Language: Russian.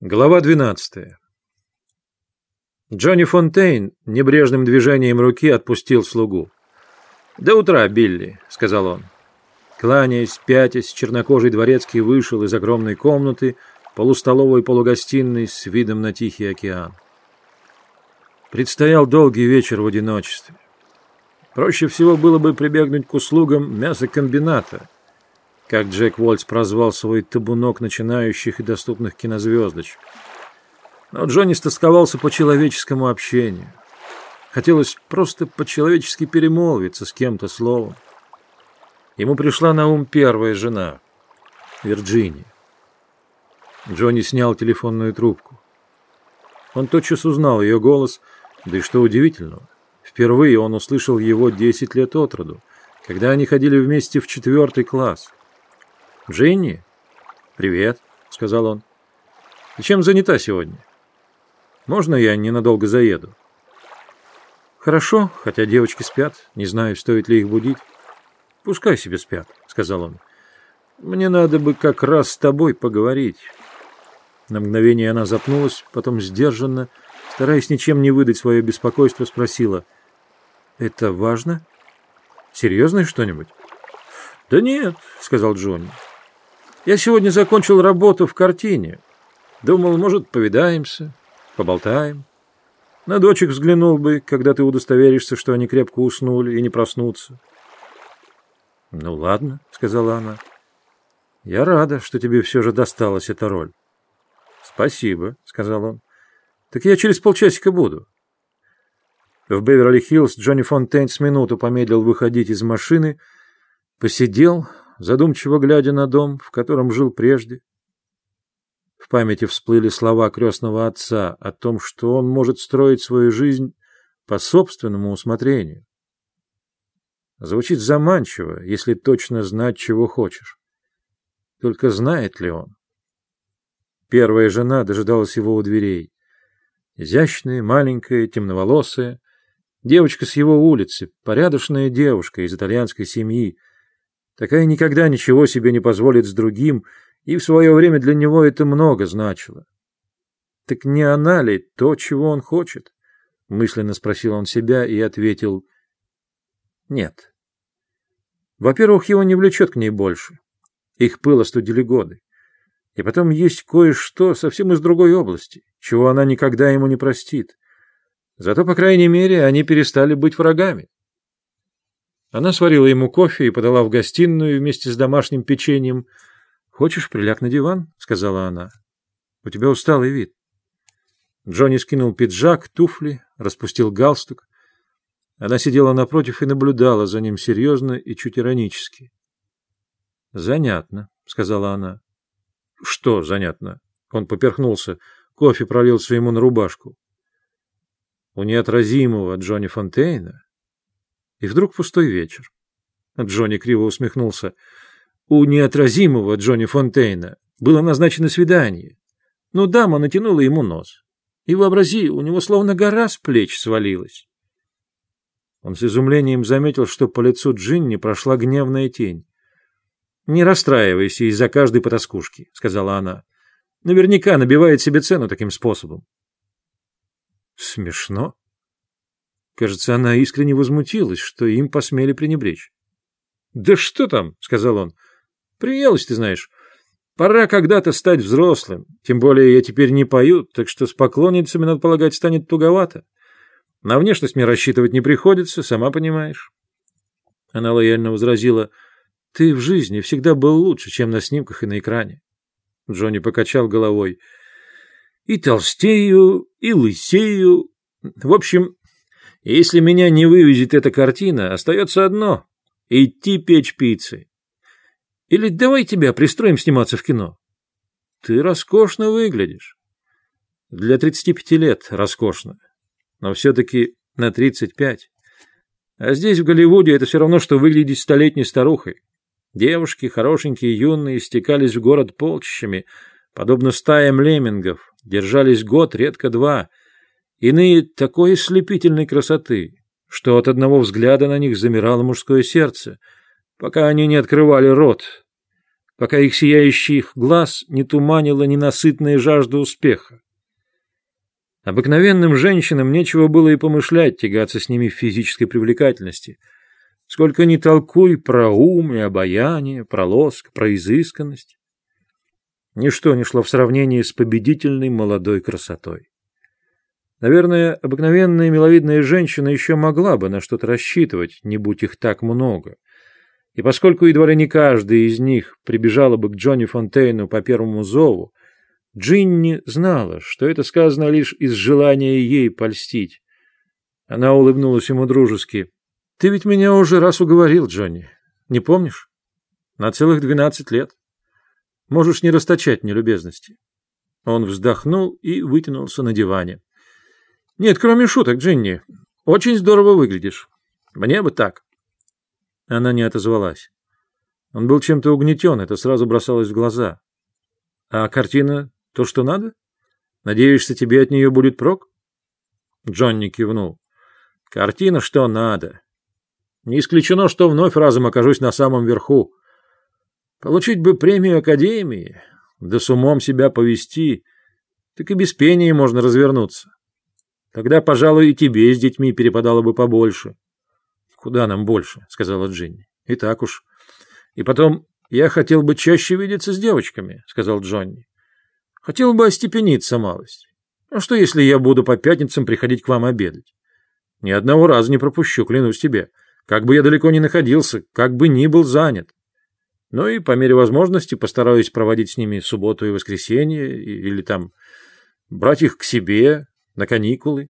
Глава 12. Джонни Фонтейн небрежным движением руки отпустил слугу. «До утра, Билли», — сказал он. Кланяясь, пятясь, чернокожий дворецкий вышел из огромной комнаты, полустоловой полугостиной с видом на Тихий океан. Предстоял долгий вечер в одиночестве. Проще всего было бы прибегнуть к услугам мясокомбината — как Джек Вольц прозвал свой табунок начинающих и доступных кинозвездочек. Но Джонни стосковался по человеческому общению. Хотелось просто по-человечески перемолвиться с кем-то словом. Ему пришла на ум первая жена, Вирджиния. Джонни снял телефонную трубку. Он тотчас узнал ее голос, да и что удивительного, впервые он услышал его десять лет от роду, когда они ходили вместе в четвертый класс. «Джинни?» «Привет», — сказал он. «Ты чем занята сегодня? Можно я ненадолго заеду?» «Хорошо, хотя девочки спят. Не знаю, стоит ли их будить». «Пускай себе спят», — сказал он. «Мне надо бы как раз с тобой поговорить». На мгновение она запнулась, потом сдержанно, стараясь ничем не выдать свое беспокойство, спросила. «Это важно? Серьезное что-нибудь?» «Да нет», — сказал Джонни. Я сегодня закончил работу в картине. Думал, может, повидаемся, поболтаем. На дочек взглянул бы, когда ты удостоверишься, что они крепко уснули и не проснутся. — Ну ладно, — сказала она. — Я рада, что тебе все же досталась эта роль. — Спасибо, — сказал он. — Так я через полчасика буду. В Беверли-Хиллз Джонни Фонтейн с минуту помедлил выходить из машины, посидел, задумчиво глядя на дом, в котором жил прежде. В памяти всплыли слова крестного отца о том, что он может строить свою жизнь по собственному усмотрению. Звучит заманчиво, если точно знать, чего хочешь. Только знает ли он? Первая жена дожидалась его у дверей. Изящная, маленькая, темноволосая, девочка с его улицы, порядочная девушка из итальянской семьи, Такая никогда ничего себе не позволит с другим, и в свое время для него это много значило. Так не она ли то, чего он хочет? Мысленно спросил он себя и ответил «нет». Во-первых, его не влечет к ней больше. Их пыл остудили годы. И потом есть кое-что совсем из другой области, чего она никогда ему не простит. Зато, по крайней мере, они перестали быть врагами. Она сварила ему кофе и подала в гостиную вместе с домашним печеньем. «Хочешь, приляг на диван?» — сказала она. «У тебя усталый вид». Джонни скинул пиджак, туфли, распустил галстук. Она сидела напротив и наблюдала за ним серьезно и чуть иронически. «Занятно», — сказала она. «Что занятно?» Он поперхнулся. Кофе пролился ему на рубашку. У неотразимого Джонни Фонтейна и вдруг пустой вечер. Джонни криво усмехнулся. У неотразимого Джонни Фонтейна было назначено свидание, но дама натянула ему нос. И вообрази, у него словно гора с плеч свалилась. Он с изумлением заметил, что по лицу Джинни прошла гневная тень. «Не расстраивайся из-за каждой потаскушки», — сказала она. «Наверняка набивает себе цену таким способом». «Смешно», Кажется, она искренне возмутилась, что им посмели пренебречь. «Да что там?» — сказал он. «Приелась, ты знаешь. Пора когда-то стать взрослым. Тем более я теперь не пою, так что с поклонницами, надо полагать, станет туговато. На внешность мне рассчитывать не приходится, сама понимаешь». Она лояльно возразила. «Ты в жизни всегда был лучше, чем на снимках и на экране». Джонни покачал головой. «И толстею, и лысею. В общем, если меня не вывезет эта картина, остается одно — идти печь пиццы. Или давай тебя пристроим сниматься в кино. Ты роскошно выглядишь. Для 35 лет роскошно. Но все-таки на 35. А здесь, в Голливуде, это все равно, что выглядеть столетней старухой. Девушки, хорошенькие, юные, стекались в город полчищами, подобно стаям леммингов, держались год, редко два — Иные такой слепительной красоты, что от одного взгляда на них замирало мужское сердце, пока они не открывали рот. пока их сияющих глаз не туманила ненасытная жажда успеха. Обыкновенным женщинам нечего было и помышлять тягаться с ними в физической привлекательности. Сколько ни толкуй про ум и обаяние, про лоск, про изысканность. Ничто не шло в сравнении с победительной молодой красотой. Наверное, обыкновенная миловидная женщина еще могла бы на что-то рассчитывать, не будь их так много. И поскольку едва ли не каждая из них прибежала бы к Джонни Фонтейну по первому зову, Джинни знала, что это сказано лишь из желания ей польстить. Она улыбнулась ему дружески. «Ты ведь меня уже раз уговорил, Джонни. Не помнишь? На целых двенадцать лет. Можешь не расточать мне любезности». Он вздохнул и вытянулся на диване. «Нет, кроме шуток, Джинни. Очень здорово выглядишь. Мне бы так». Она не отозвалась. Он был чем-то угнетен, это сразу бросалось в глаза. «А картина то, что надо? Надеешься, тебе от нее будет прок?» Джонни кивнул. «Картина, что надо. Не исключено, что вновь разом окажусь на самом верху. Получить бы премию Академии, да с умом себя повести, так и без пения можно развернуться. Тогда, пожалуй, и тебе с детьми перепадало бы побольше. Куда нам больше, сказала Джинни. И так уж. И потом, я хотел бы чаще видеться с девочками, сказал Джонни. Хотел бы остепениться малость. А что, если я буду по пятницам приходить к вам обедать? Ни одного раза не пропущу, клянусь тебе. Как бы я далеко ни находился, как бы ни был занят. Ну и по мере возможности постараюсь проводить с ними субботу и воскресенье, или там брать их к себе, на каникулы.